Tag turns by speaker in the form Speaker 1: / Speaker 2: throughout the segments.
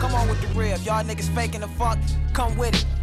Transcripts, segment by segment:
Speaker 1: Come on with the. If y'all niggas faking the fuck, come with it.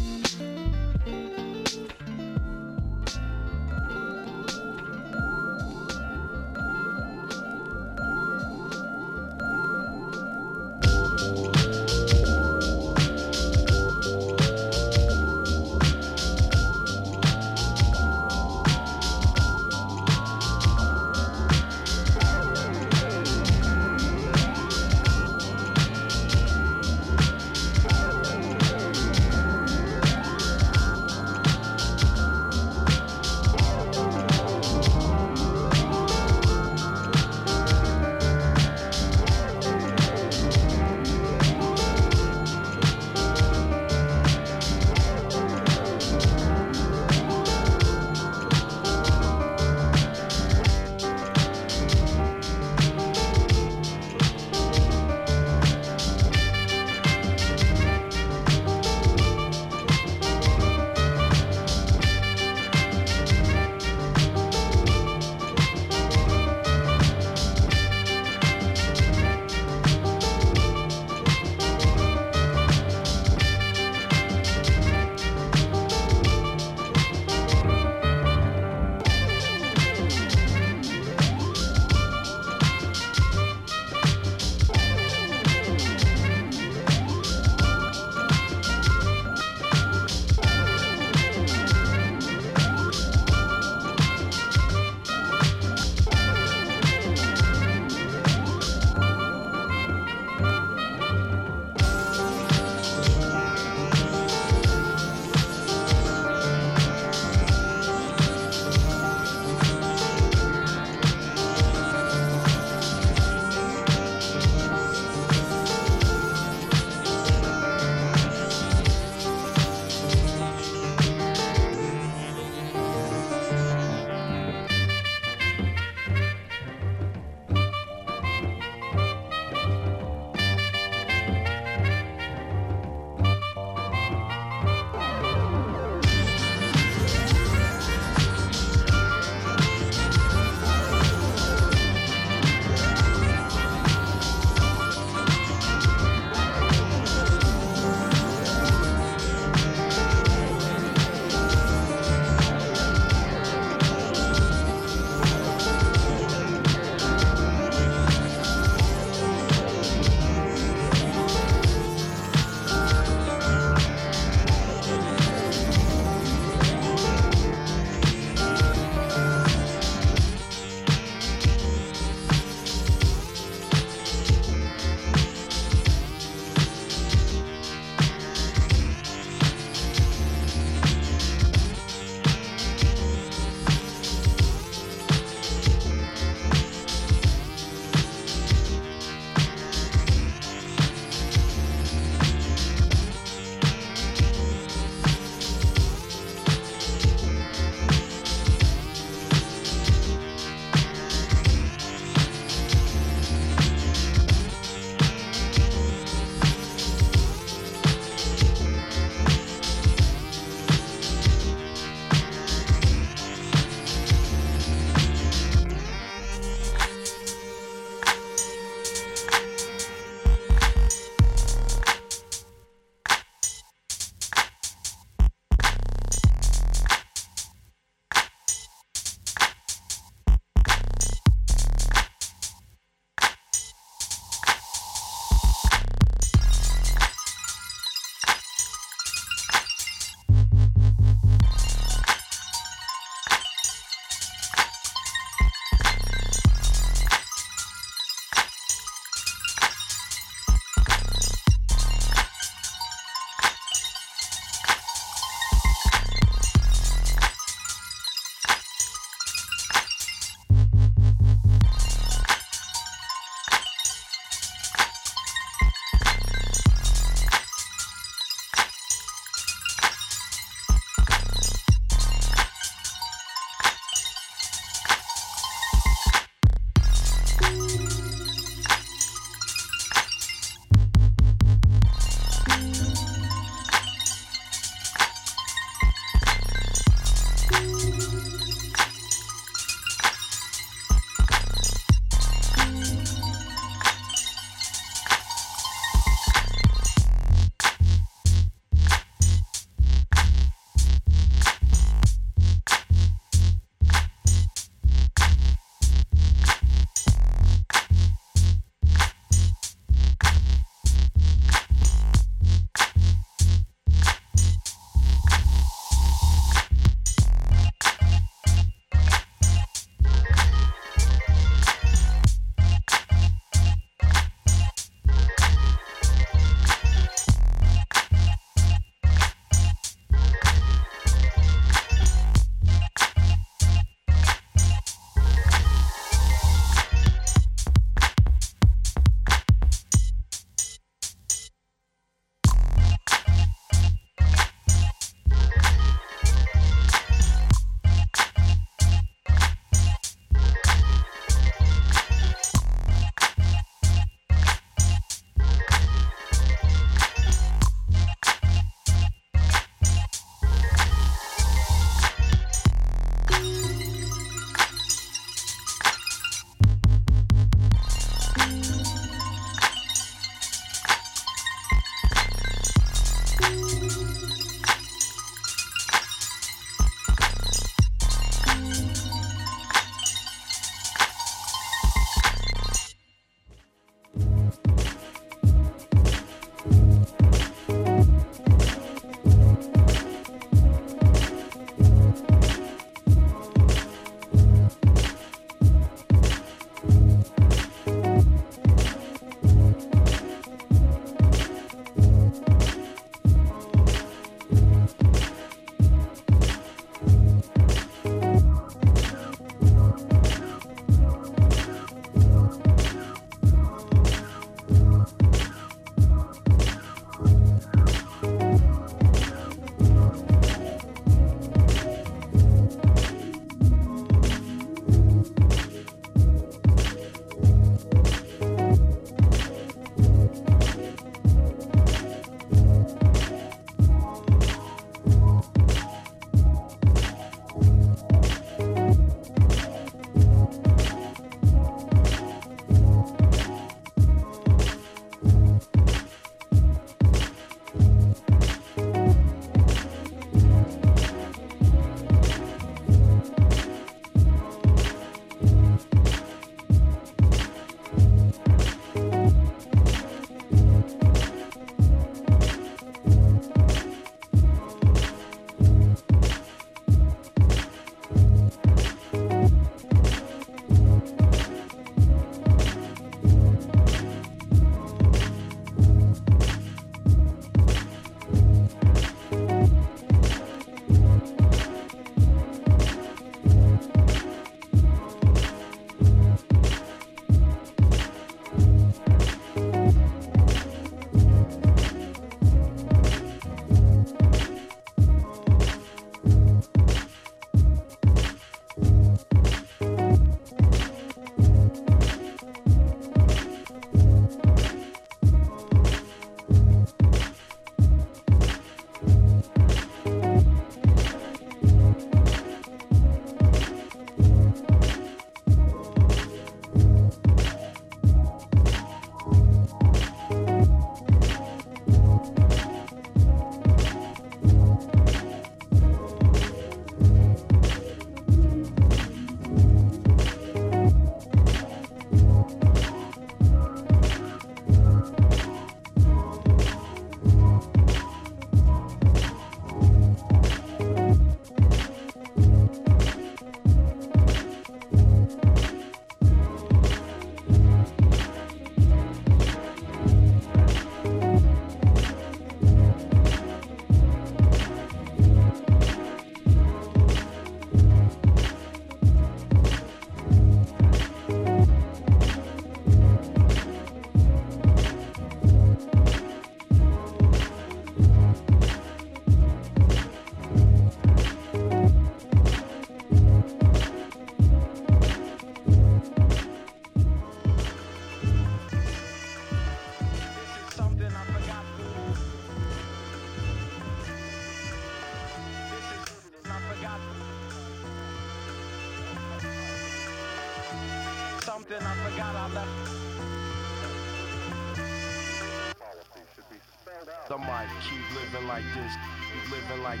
Speaker 1: Somebody keep living like this, keep living like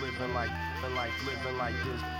Speaker 1: living like living like living like this.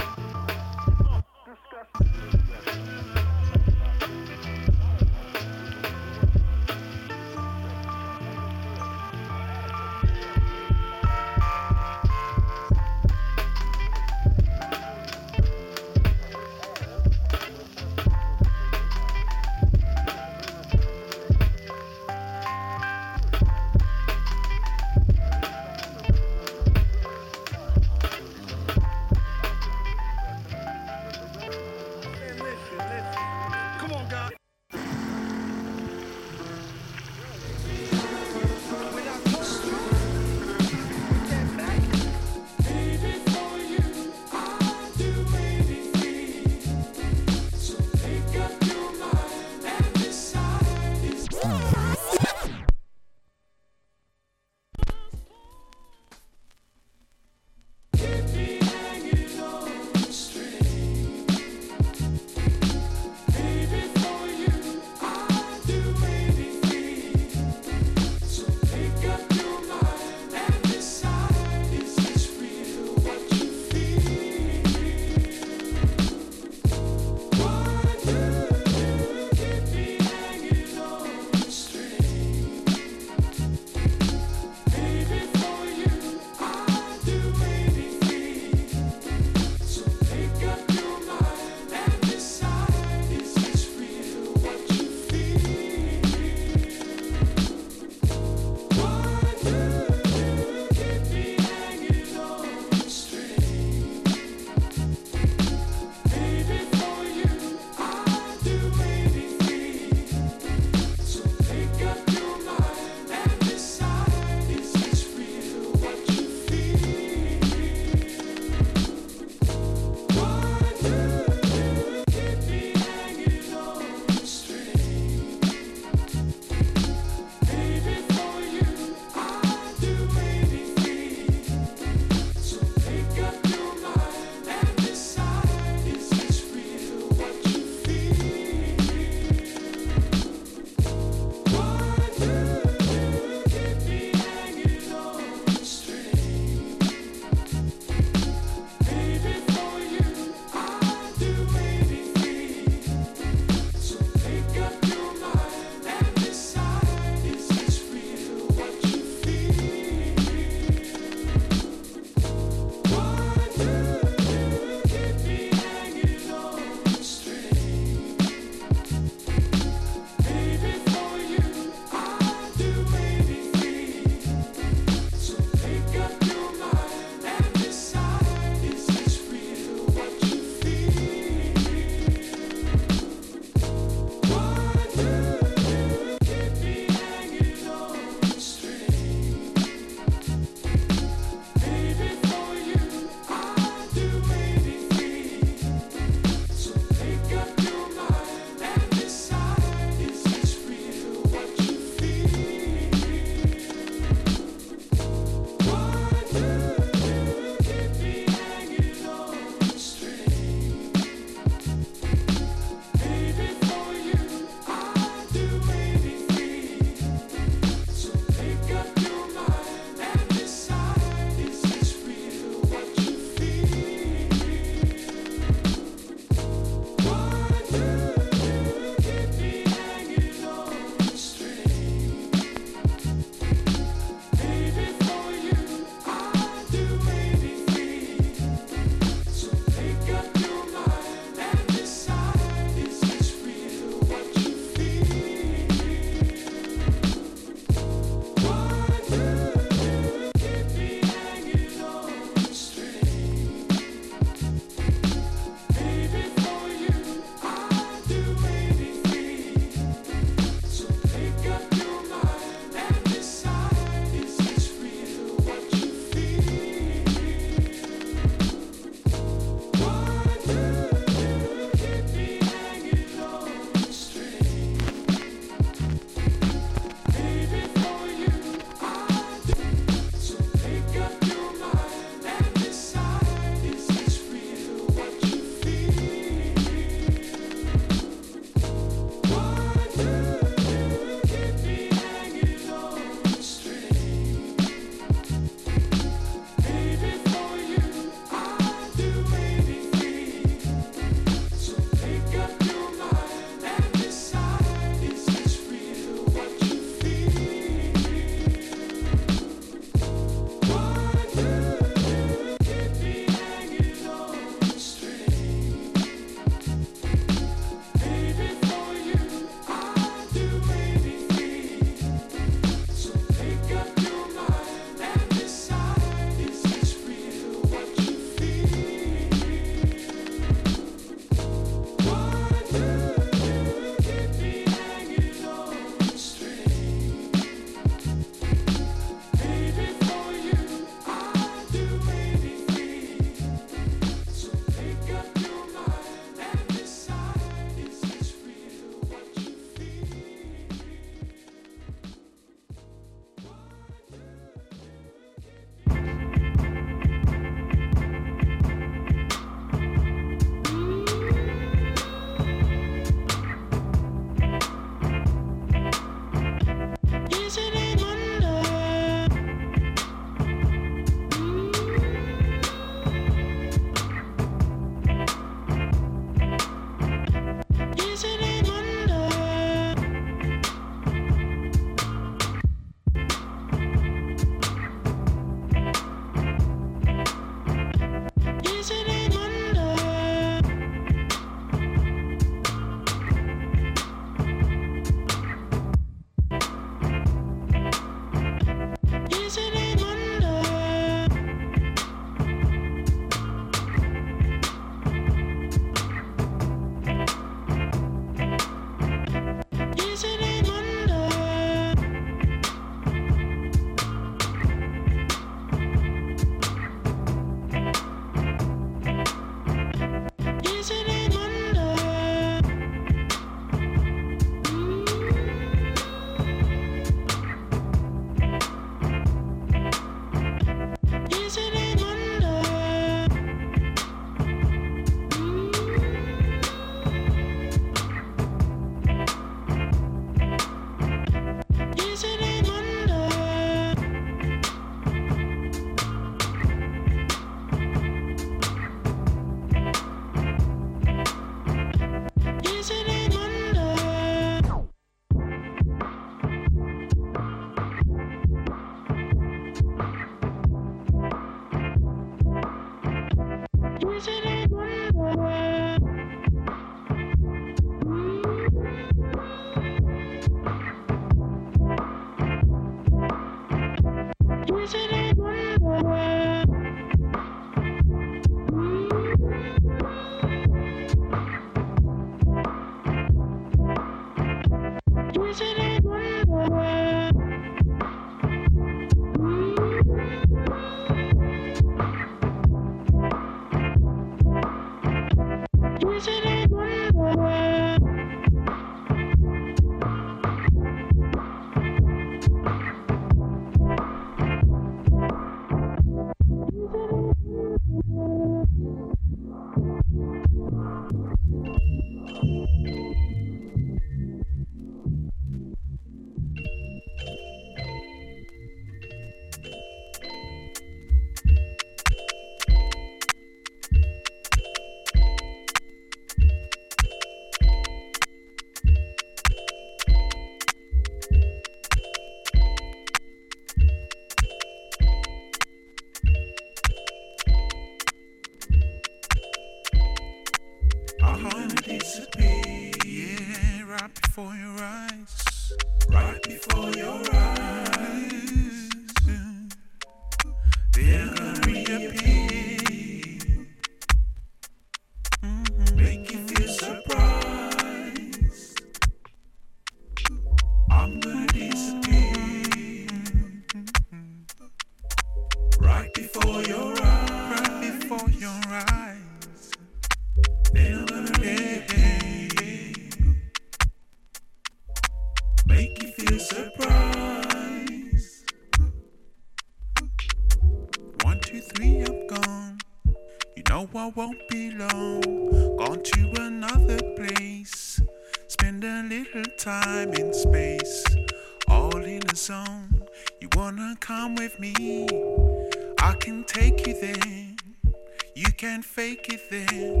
Speaker 2: can't fake it then,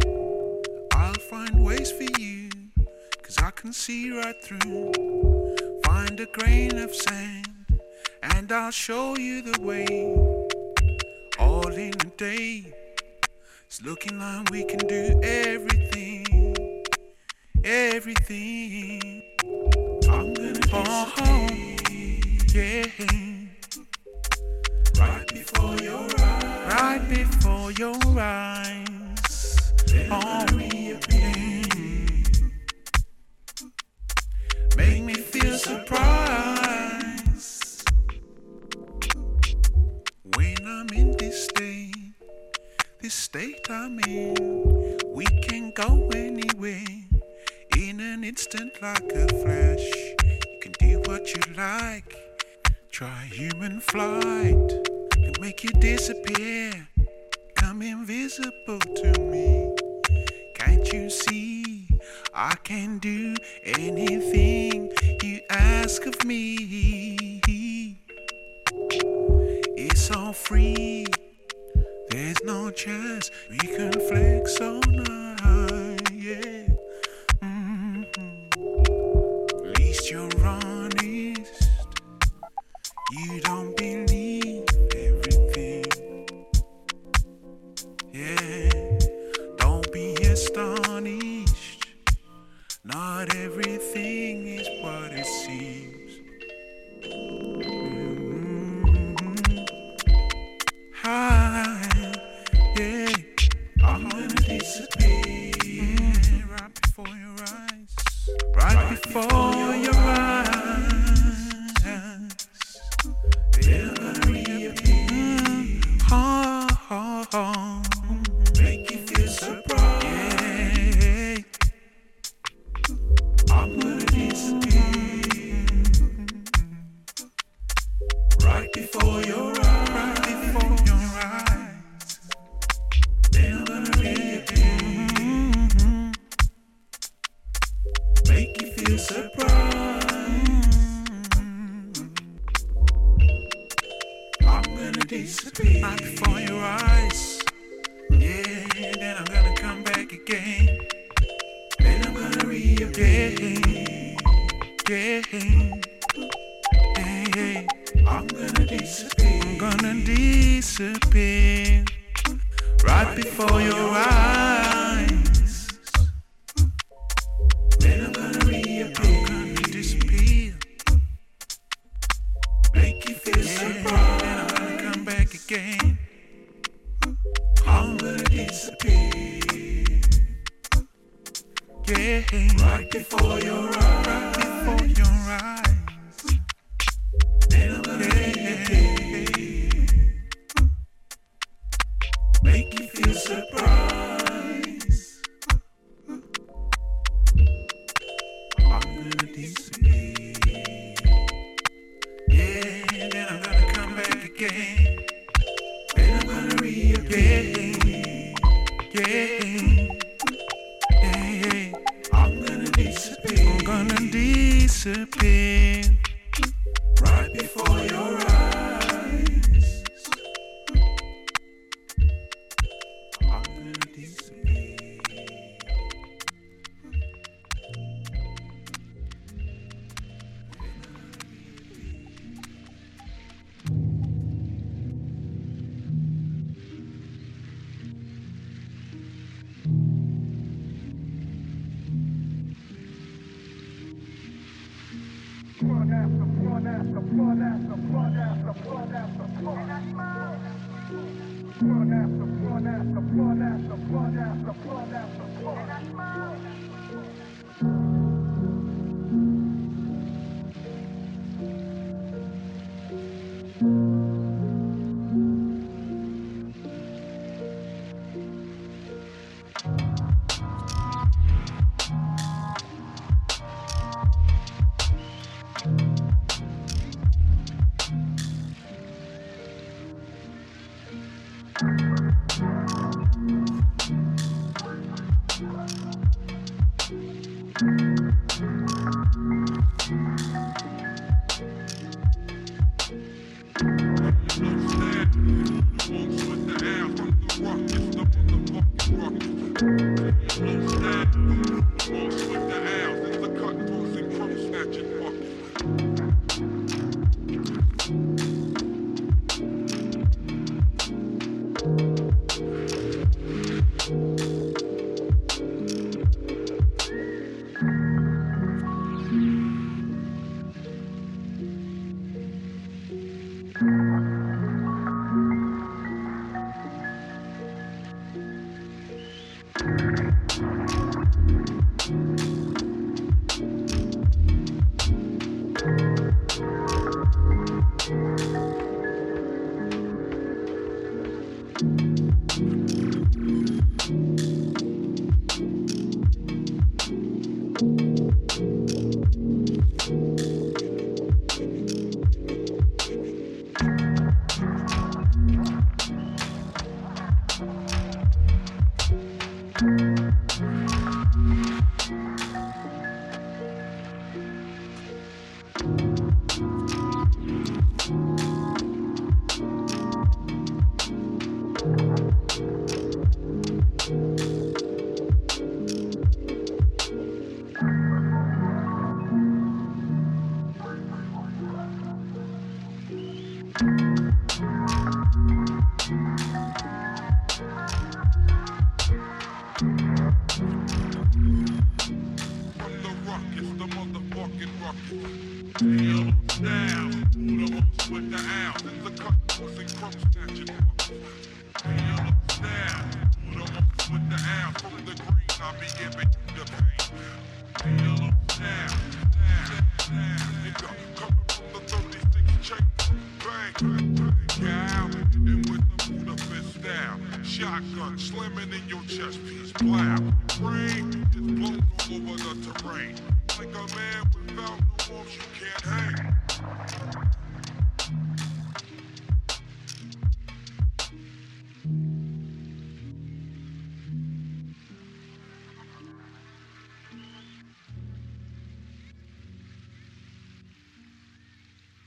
Speaker 2: I'll find ways for you. Cause I can see right through. Find a grain of sand, and I'll show you the way. All in a day, it's looking like we can do everything. Everything. I'm gonna fall home, uh-huh. yeah. Right before your eyes. Right before your eyes then on me. Make me feel surprised when I'm in this state. This state I'm in, we can go anywhere in an instant like a flash. You can do what you like. Try human flight to make you disappear.